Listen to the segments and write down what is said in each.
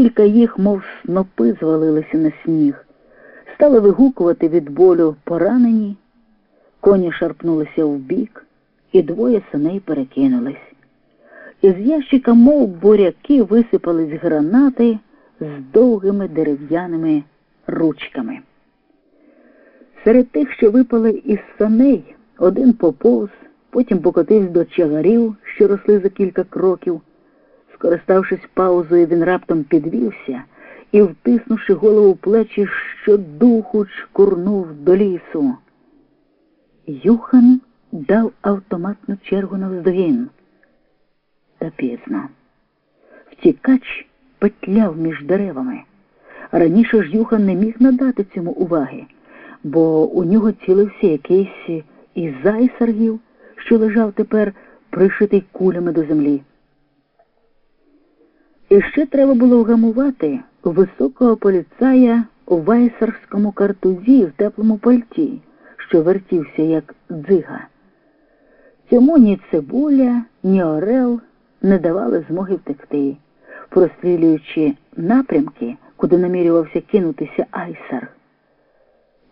Кілька їх, мов снопи, звалилися на сніг, стали вигукувати від болю поранені, коні шарпнулися вбік, і двоє синей перекинулись. Із ящика, мов буряки, висипались гранати з довгими дерев'яними ручками. Серед тих, що випали із саней, один поповз, потім покотився до чагарів, що росли за кілька кроків. Скориставшись паузою, він раптом підвівся і, втиснувши голову в плечі, щодуху чкурнув до лісу. Юхан дав автоматну чергу на вздогін. Та пізно. Втікач петляв між деревами. Раніше ж Юхан не міг надати цьому уваги, бо у нього цілився якийсь із зайсаргів, що лежав тепер пришитий кулями до землі. І ще треба було вгамувати високого поліцая у вайсарському картузі в теплому пальті, що вертівся, як дзига. Цьому ні цибуля, ні орел не давали змоги втекти, прострілюючи напрямки, куди намірювався кинутися айсар.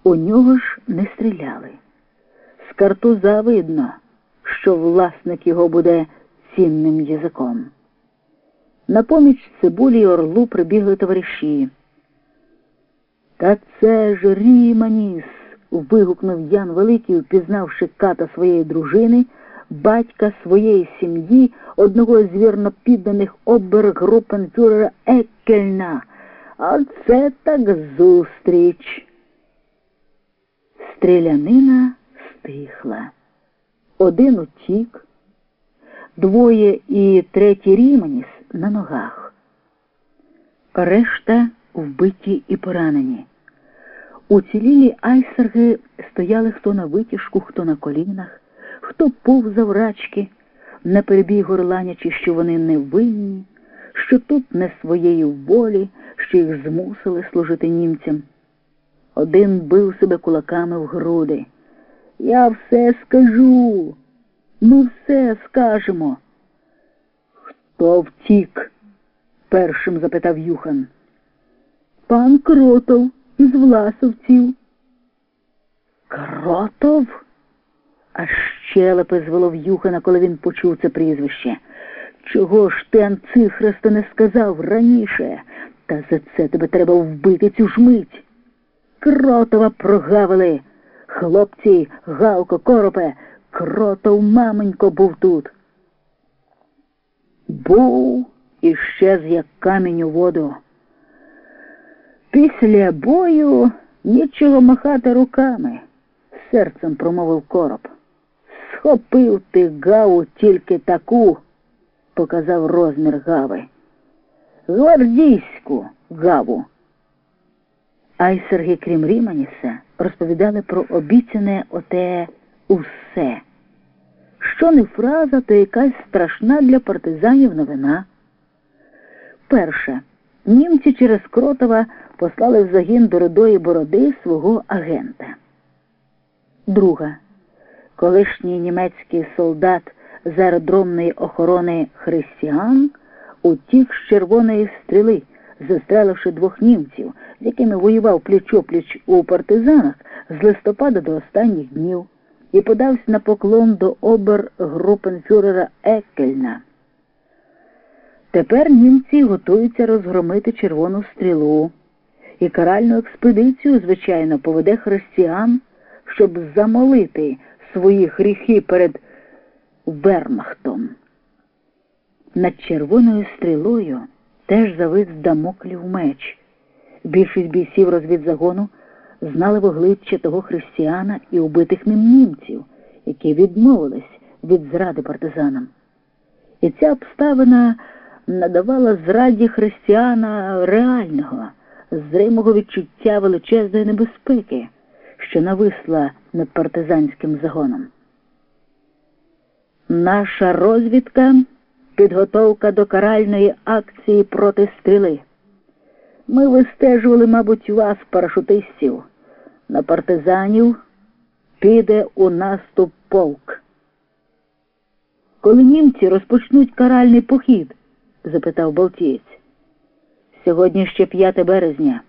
У нього ж не стріляли. З картуза видно, що власник його буде цінним язиком. На поміч цибулі й орлу прибігли товариші. Та це ж Ріманіс. вигукнув Ян Великий, впізнавши ката своєї дружини, батька своєї сім'ї, одного з вірно підданих обергрупенфюрера Еккельна. А це так зустріч. Стрілянина стихла. Один утік, двоє і третій Ріманіс на ногах. Решта вбиті і поранені. Уцілілі айсерги стояли хто на витяжку, хто на колінах, хто повзав рачки, на перебій горланячи, що вони не винні, що тут не своєї волі, що їх змусили служити німцям. Один бив себе кулаками в груди. Я все скажу. Ми все скажемо. Хто втік? першим запитав Юхан. Пан Кротов із Власовців. Кротов? А щелепи звело в Юхана, коли він почув це прізвище. Чого ж ти, Анцихриста, не сказав раніше? Та за це тебе треба вбити цю ж мить. Кротова прогавили. Хлопці, Галко, коропе, кротов маменько був тут. Був і щез, як камінь у воду. Після бою нічого махати руками, серцем промовив короб. Схопив ти гаву тільки таку, показав розмір гави. Гвардійську гаву. Айсерги, крім Ріманіса, розповідали про обіцяне оте усе. Що не фраза, то якась страшна для партизанів новина. Перше, німці через Кротова послали в загін до Рудої Бороди свого агента. Друга. Колишній німецький солдат з аеродромної охорони Христіан утік з червоної стріли, застреливши двох німців, з якими воював пліч-опліч у партизанах з листопада до останніх днів, і подався на поклон до обергрупенфюрера Еккельна. Тепер німці готуються розгромити червону стрілу, і каральну експедицію, звичайно, поведе християн, щоб замолити свої гріхи перед Вермахтом. Над червоною стрілою теж завис дамоклів меч. Більшість бійців розвідзагону знали вогличчя того християна і убитих ним німців, які відмовились від зради партизанам. І ця обставина надавала зраді християна реального, зримого відчуття величезної небезпеки, що нависла над партизанським загоном. Наша розвідка підготовка до каральної акції проти стріли. Ми вистежували, мабуть, вас, парашутистів. На партизанів піде у наступ полк. Коли німці розпочнуть каральний похід? запитав Балтієць. Сьогодні ще 5 березня.